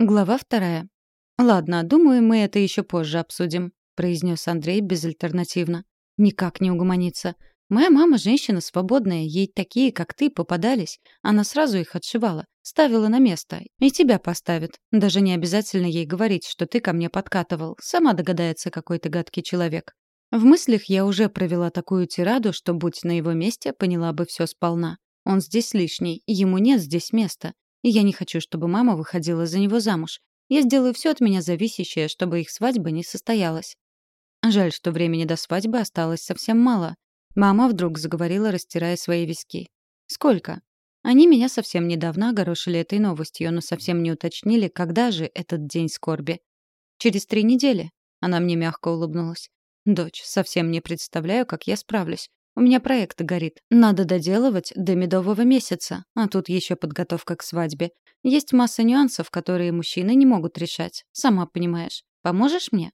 Глава вторая. «Ладно, думаю, мы это еще позже обсудим», — произнес Андрей безальтернативно. «Никак не угомониться. Моя мама женщина свободная, ей такие, как ты, попадались. Она сразу их отшивала, ставила на место. И тебя поставит. Даже не обязательно ей говорить, что ты ко мне подкатывал. Сама догадается, какой ты гадкий человек. В мыслях я уже провела такую тираду, что, будь на его месте, поняла бы все сполна. Он здесь лишний, ему нет здесь места. И я не хочу, чтобы мама выходила за него замуж. Я сделаю все от меня зависящее, чтобы их свадьба не состоялась. Жаль, что времени до свадьбы осталось совсем мало. Мама вдруг заговорила, растирая свои виски. «Сколько?» Они меня совсем недавно огорошили этой новостью, но совсем не уточнили, когда же этот день скорби. «Через три недели», — она мне мягко улыбнулась. «Дочь, совсем не представляю, как я справлюсь. У меня проект горит. Надо доделывать до медового месяца, а тут еще подготовка к свадьбе. Есть масса нюансов, которые мужчины не могут решать. Сама понимаешь. Поможешь мне?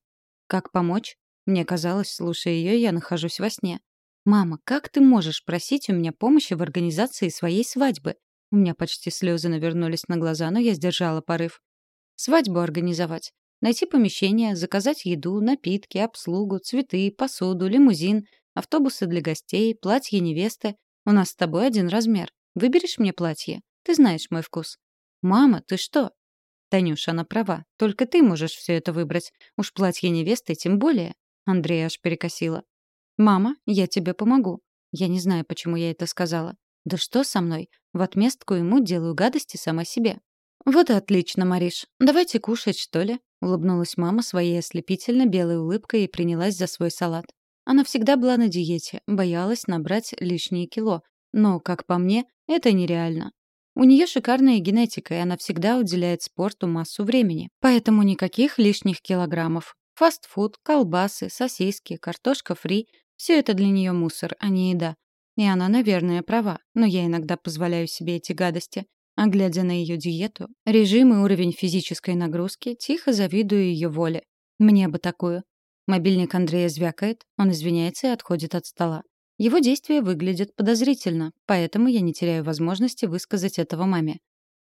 Как помочь? Мне казалось, слушая ее, я нахожусь во сне. «Мама, как ты можешь просить у меня помощи в организации своей свадьбы?» У меня почти слезы навернулись на глаза, но я сдержала порыв. «Свадьбу организовать. Найти помещение, заказать еду, напитки, обслугу, цветы, посуду, лимузин, Автобусы для гостей, платье невесты. У нас с тобой один размер. Выберешь мне платье? Ты знаешь мой вкус. Мама, ты что? Танюша, она права. Только ты можешь все это выбрать. Уж платье невесты тем более. Андрея аж перекосила. «Мама, я тебе помогу». Я не знаю, почему я это сказала. «Да что со мной? В отместку ему делаю гадости сама себе». «Вот и отлично, Мариш. Давайте кушать, что ли?» — улыбнулась мама своей ослепительно белой улыбкой и принялась за свой салат. Она всегда была на диете, боялась набрать лишние кило. Но, как по мне, это нереально. У нее шикарная генетика, и она всегда уделяет спорту массу времени. Поэтому никаких лишних килограммов. Фастфуд, колбасы, сосиски, картошка фри — все это для нее мусор, а не еда. И она, наверное, права, но я иногда позволяю себе эти гадости. А глядя на ее диету, режим и уровень физической нагрузки, тихо завидую ее воле. Мне бы такую. Мобильник Андрея звякает, он извиняется и отходит от стола. Его действия выглядят подозрительно, поэтому я не теряю возможности высказать этого маме.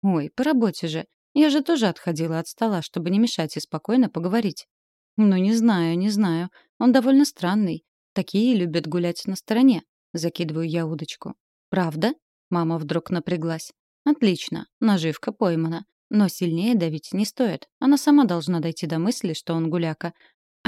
«Ой, по работе же. Я же тоже отходила от стола, чтобы не мешать и спокойно поговорить». «Ну, не знаю, не знаю. Он довольно странный. Такие любят гулять на стороне». Закидываю я удочку. «Правда?» Мама вдруг напряглась. «Отлично. Наживка поймана. Но сильнее давить не стоит. Она сама должна дойти до мысли, что он гуляка.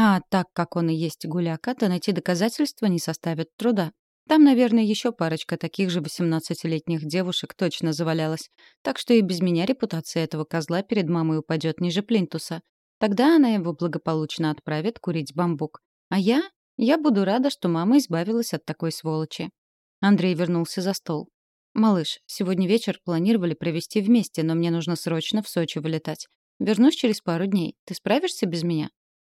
А так как он и есть гуляка, то найти доказательства не составит труда. Там, наверное, еще парочка таких же 18-летних девушек точно завалялась. Так что и без меня репутация этого козла перед мамой упадет ниже плинтуса. Тогда она его благополучно отправит курить бамбук. А я? Я буду рада, что мама избавилась от такой сволочи. Андрей вернулся за стол. «Малыш, сегодня вечер планировали провести вместе, но мне нужно срочно в Сочи вылетать. Вернусь через пару дней. Ты справишься без меня?»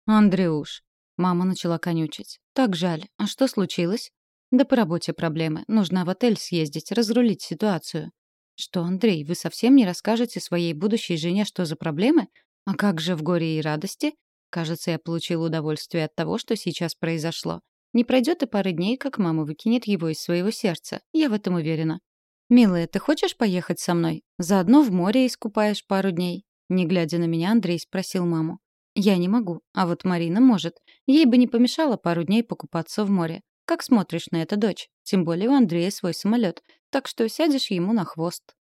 «Андрюш!» Мама начала конючить. «Так жаль. А что случилось?» «Да по работе проблемы. Нужно в отель съездить, разрулить ситуацию». «Что, Андрей, вы совсем не расскажете своей будущей жене, что за проблемы? А как же в горе и радости?» Кажется, я получил удовольствие от того, что сейчас произошло. Не пройдет и пары дней, как мама выкинет его из своего сердца. Я в этом уверена. «Милая, ты хочешь поехать со мной? Заодно в море искупаешь пару дней?» Не глядя на меня, Андрей спросил маму. Я не могу, а вот Марина может. Ей бы не помешало пару дней покупаться в море. Как смотришь на это, дочь? Тем более у Андрея свой самолет, так что сядешь ему на хвост.